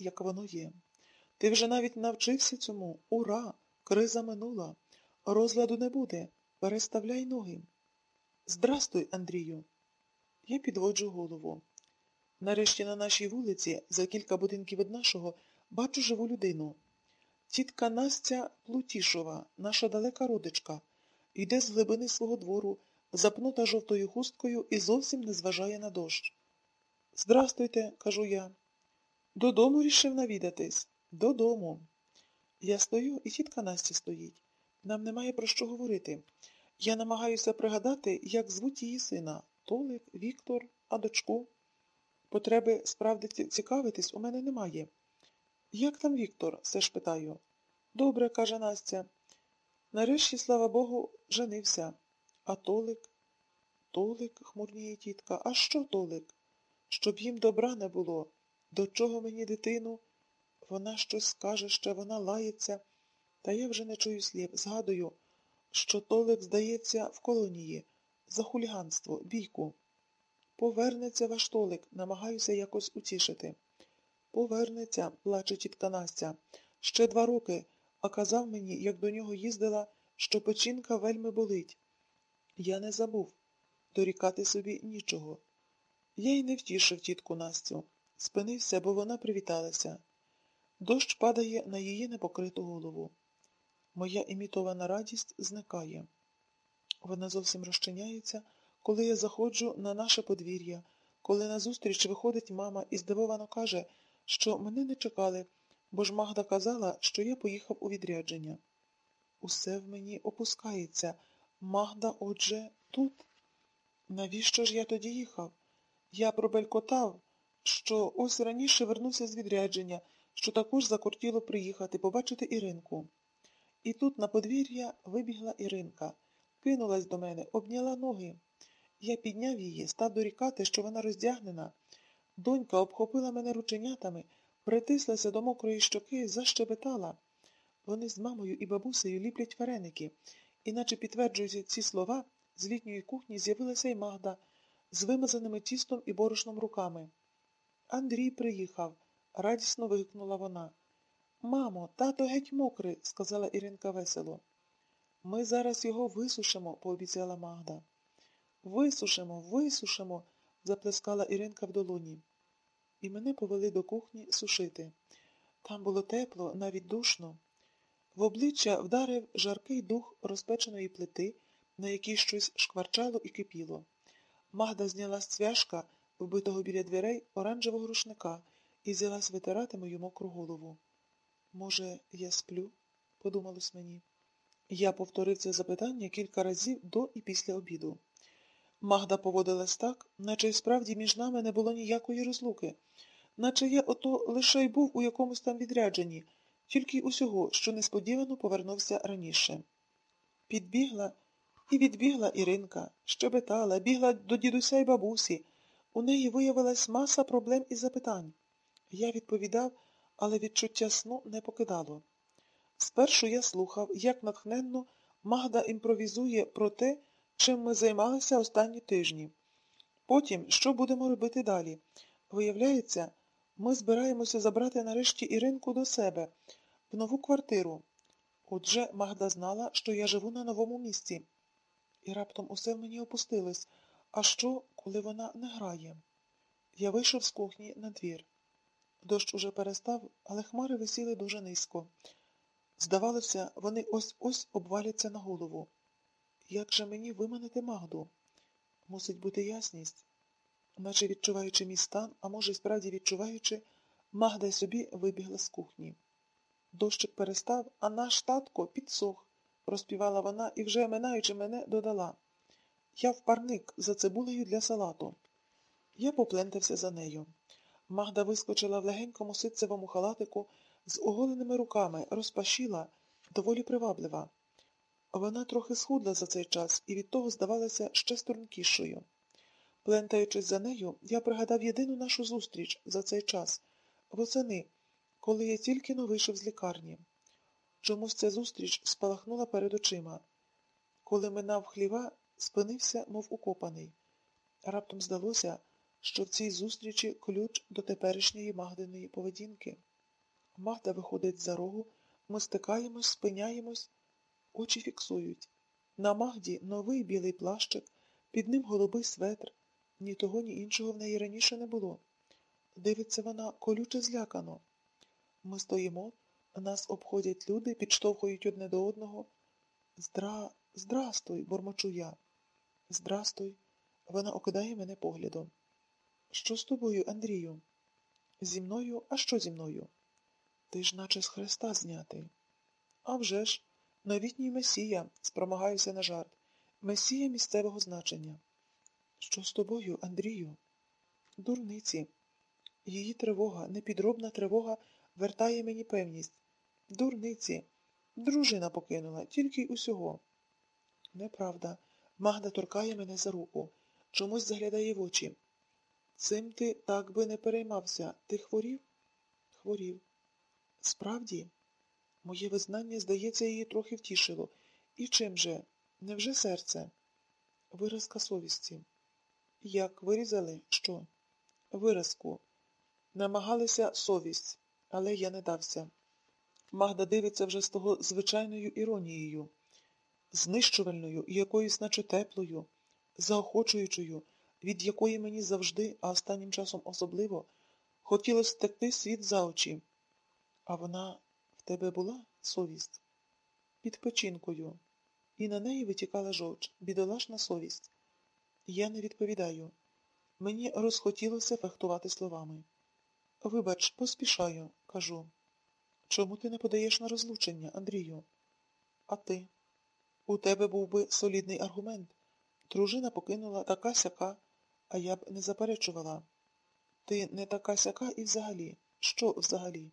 як воно є. Ти вже навіть навчився цьому. Ура! Криза минула. Розладу не буде. Переставляй ноги. Здрастуй, Андрію. Я підводжу голову. Нарешті на нашій вулиці, за кілька будинків від нашого, бачу живу людину. Тітка Настя Плутішова, наша далека родичка, йде з глибини свого двору, запнута жовтою хусткою і зовсім не зважає на дощ. Здрастуйте, кажу я. Додому рішив навідатись. Додому. Я стою, і тітка Настя стоїть. Нам немає про що говорити. Я намагаюся пригадати, як звуть її сина Толик, Віктор, а дочку. Потреби справді цікавитись у мене немає. Як там Віктор? все ж питаю. Добре, каже Настя. Нарешті, слава Богу, женився. А Толик? Толик, хмурніє тітка. А що Толик? Щоб їм добра не було. До чого мені дитину? Вона щось скаже, ще вона лається. Та я вже не чую слів. Згадую, що Толик, здається, в колонії. За хуліганство, бійку. Повернеться ваш Толик, намагаюся якось утішити. Повернеться, плаче тітка Настя. Ще два роки, а казав мені, як до нього їздила, що печінка вельми болить. Я не забув. Дорікати собі нічого. Я й не втішив тітку Настю. Спинився, бо вона привіталася. Дощ падає на її непокриту голову. Моя імітована радість зникає. Вона зовсім розчиняється, коли я заходжу на наше подвір'я, коли назустріч виходить мама і здивовано каже, що мене не чекали, бо ж Магда казала, що я поїхав у відрядження. Усе в мені опускається. Магда, отже, тут. Навіщо ж я тоді їхав? Я пробелькотав, що ось раніше вернувся з відрядження, що також закортіло приїхати, побачити Іринку. І тут на подвір'я вибігла Іринка, кинулась до мене, обняла ноги. Я підняв її, став дорікати, що вона роздягнена. Донька обхопила мене рученятами, притислася до мокрої щоки, защебетала. Вони з мамою і бабусею ліплять вареники, іначе підтверджуючи ці слова, з літньої кухні з'явилася й Магда з вимазаними тістом і борошном руками. Андрій приїхав, радісно вигукнула вона. Мамо, тато геть мокрий, сказала Іринка весело. Ми зараз його висушимо, пообіцяла Магда. Висушимо, висушимо, заплескала Іринка в долоні. І мене повели до кухні сушити. Там було тепло, навіть душно. В обличчя вдарив жаркий дух розпеченої плити, на якій щось шкварчало і кипіло. Магда зняла з цвяшка, вбитого біля дверей, оранжевого рушника і взялась витирати мою мокру голову. Може, я сплю? подумалось мені. Я повторив це запитання кілька разів до і після обіду. Магда поводилась так, наче й справді між нами не було ніякої розлуки, наче я ото лише й був у якомусь там відрядженні, тільки й усього, що несподівано повернувся раніше. Підбігла і відбігла Іринка, щебетала, бігла до дідуся й бабусі. У неї виявилась маса проблем і запитань. Я відповідав, але відчуття сну не покидало. Спершу я слухав, як натхненно Магда імпровізує про те, чим ми займалися останні тижні. Потім, що будемо робити далі? Виявляється, ми збираємося забрати нарешті Іринку до себе, в нову квартиру. Отже, Магда знала, що я живу на новому місці. І раптом усе в мені опустилось. А що, коли вона не грає? Я вийшов з кухні на двір. Дощ уже перестав, але хмари висіли дуже низько. Здавалося, вони ось ось обваляться на голову. Як же мені виманити Магду? Мусить бути ясність. Наче відчуваючи мій стан, а може, справді відчуваючи, Магда й собі вибігла з кухні. Дощик перестав, а наш татко підсох, розпівала вона і, вже минаючи мене, додала. Я в парник за цибулею для салату. Я поплентався за нею. Магда вискочила в легенькому ситцевому халатику з оголеними руками, розпашіла, доволі приваблива. Вона трохи схудла за цей час і від того здавалася ще стрункішою. Плентаючись за нею, я пригадав єдину нашу зустріч за цей час восени, коли я тільки но вийшов з лікарні. Чомусь ця зустріч спалахнула перед очима. Коли минав хліва, спинився, мов укопаний. Раптом здалося, що в цій зустрічі ключ до теперішньої Магдиної поведінки. Магда виходить за рогу, ми стикаємось, спиняємось, очі фіксують. На Магді новий білий плащик, під ним голубий светр. Ні того, ні іншого в неї раніше не було. Дивиться вона колюче злякано. Ми стоїмо, нас обходять люди, підштовхують одне до одного. Здра... Здрастуй, бормочу я. Здрастуй. Вона окидає мене поглядом. Що з тобою, Андрію? Зі мною? А що зі мною? Ти ж наче з хреста знятий. А вже ж, новітній месія, спромагаюся на жарт. Месія місцевого значення. Що з тобою, Андрію? Дурниці. Її тривога, непідробна тривога вертає мені певність. Дурниці. Дружина покинула, тільки й усього. Неправда. Магда торкає мене за руку, чомусь заглядає в очі. Цим ти так би не переймався. Ти хворів? Хворів. Справді, моє визнання, здається, її трохи втішило. І чим же? Невже серце? Виразка совісті. Як вирізали? Що? Виразку. Намагалися совість, але я не дався. Магда дивиться вже з того звичайною іронією, знищувальною і якоюсь наче теплою, заохочуючою, від якої мені завжди, а останнім часом особливо, хотілося стекти світ за очі. А вона в тебе була совість? Під печінкою. І на неї витікала жовч, бідолашна совість. Я не відповідаю. Мені розхотілося фехтувати словами. Вибач, поспішаю, кажу. Чому ти не подаєш на розлучення, Андрію? А ти? У тебе був би солідний аргумент. Дружина покинула така сяка, а я б не заперечувала. Ти не така сяка і взагалі. Що взагалі?